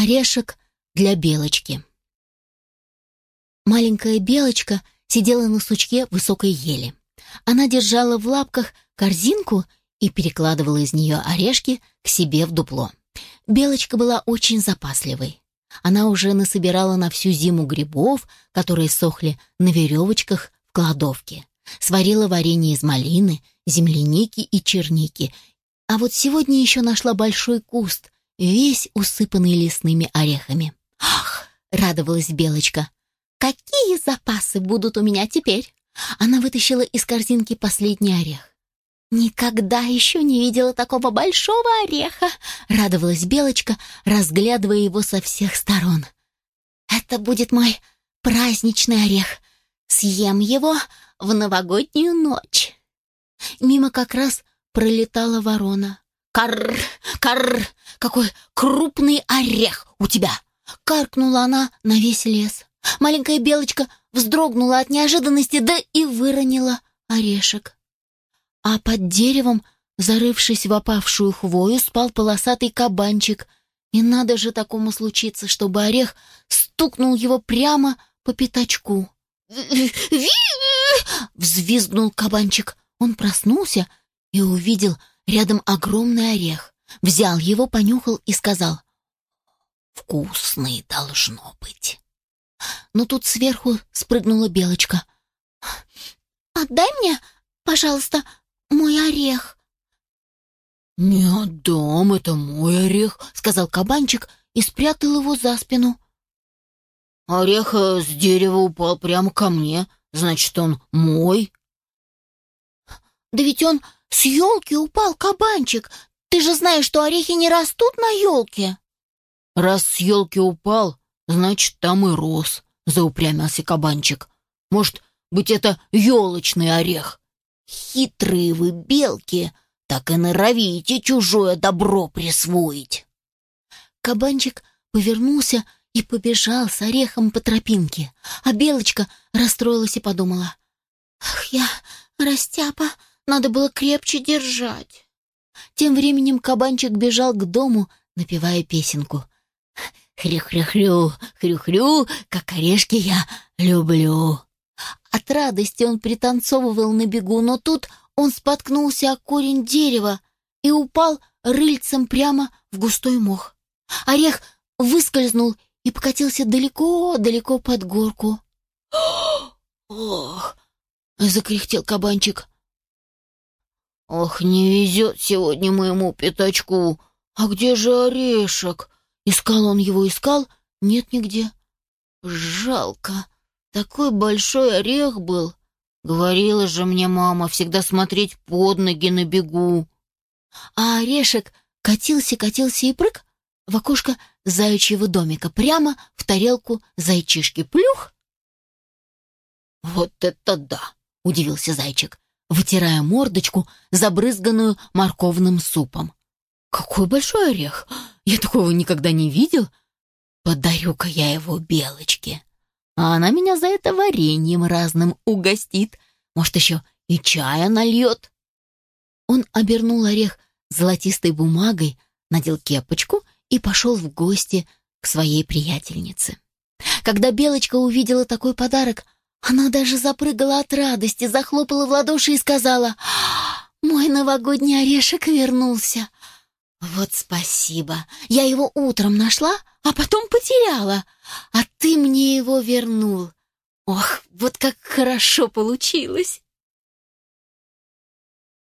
Орешек для белочки. Маленькая белочка сидела на сучке высокой ели. Она держала в лапках корзинку и перекладывала из нее орешки к себе в дупло. Белочка была очень запасливой. Она уже насобирала на всю зиму грибов, которые сохли на веревочках в кладовке. Сварила варенье из малины, земляники и черники. А вот сегодня еще нашла большой куст, весь усыпанный лесными орехами. «Ах!» — радовалась Белочка. «Какие запасы будут у меня теперь?» Она вытащила из корзинки последний орех. «Никогда еще не видела такого большого ореха!» — радовалась Белочка, разглядывая его со всех сторон. «Это будет мой праздничный орех. Съем его в новогоднюю ночь». Мимо как раз пролетала ворона. «Карр! Карр! Какой крупный орех у тебя!» Каркнула она на весь лес. Маленькая белочка вздрогнула от неожиданности, да и выронила орешек. А под деревом, зарывшись в опавшую хвою, спал полосатый кабанчик. И надо же такому случиться, чтобы орех стукнул его прямо по пятачку. Взвизгнул кабанчик. Он проснулся и увидел рядом огромный орех. Взял его, понюхал и сказал. «Вкусный должно быть». Но тут сверху спрыгнула белочка. «Отдай мне, пожалуйста, мой орех». «Не отдам, это мой орех», — сказал кабанчик и спрятал его за спину. «Орех э, с дерева упал прямо ко мне, значит, он мой». «Да ведь он с елки упал, кабанчик. Ты же знаешь, что орехи не растут на елке». «Раз с елки упал, значит, там и рос», — заупрямился кабанчик. «Может быть, это елочный орех?» «Хитрые вы белки, так и норовите чужое добро присвоить». Кабанчик повернулся и побежал с орехом по тропинке, а белочка расстроилась и подумала. «Ах, я растяпа, надо было крепче держать». Тем временем кабанчик бежал к дому, напевая песенку. «Хрю-хрю-хрю, хрю-хрю, как орешки я люблю». От радости он пританцовывал на бегу, но тут он споткнулся о корень дерева и упал рыльцем прямо в густой мох. Орех выскользнул и покатился далеко-далеко под горку. «Ох!» — закряхтел кабанчик. «Ох, не везет сегодня моему пятачку! А где же орешек?» Искал он его, искал, нет нигде. Жалко, такой большой орех был. Говорила же мне мама всегда смотреть под ноги на бегу. А орешек катился-катился и прыг в окошко заячьего домика, прямо в тарелку зайчишки. Плюх! «Вот это да!» — удивился зайчик вытирая мордочку, забрызганную морковным супом. «Какой большой орех! Я такого никогда не видел! Подарю-ка я его белочке, а она меня за это вареньем разным угостит, может, еще и чая нальет!» Он обернул орех золотистой бумагой, надел кепочку и пошел в гости к своей приятельнице. Когда Белочка увидела такой подарок, она даже запрыгала от радости, захлопала в ладоши и сказала, «Мой новогодний орешек вернулся». «Вот спасибо. Я его утром нашла, а потом потеряла, а ты мне его вернул. Ох, вот как хорошо получилось!»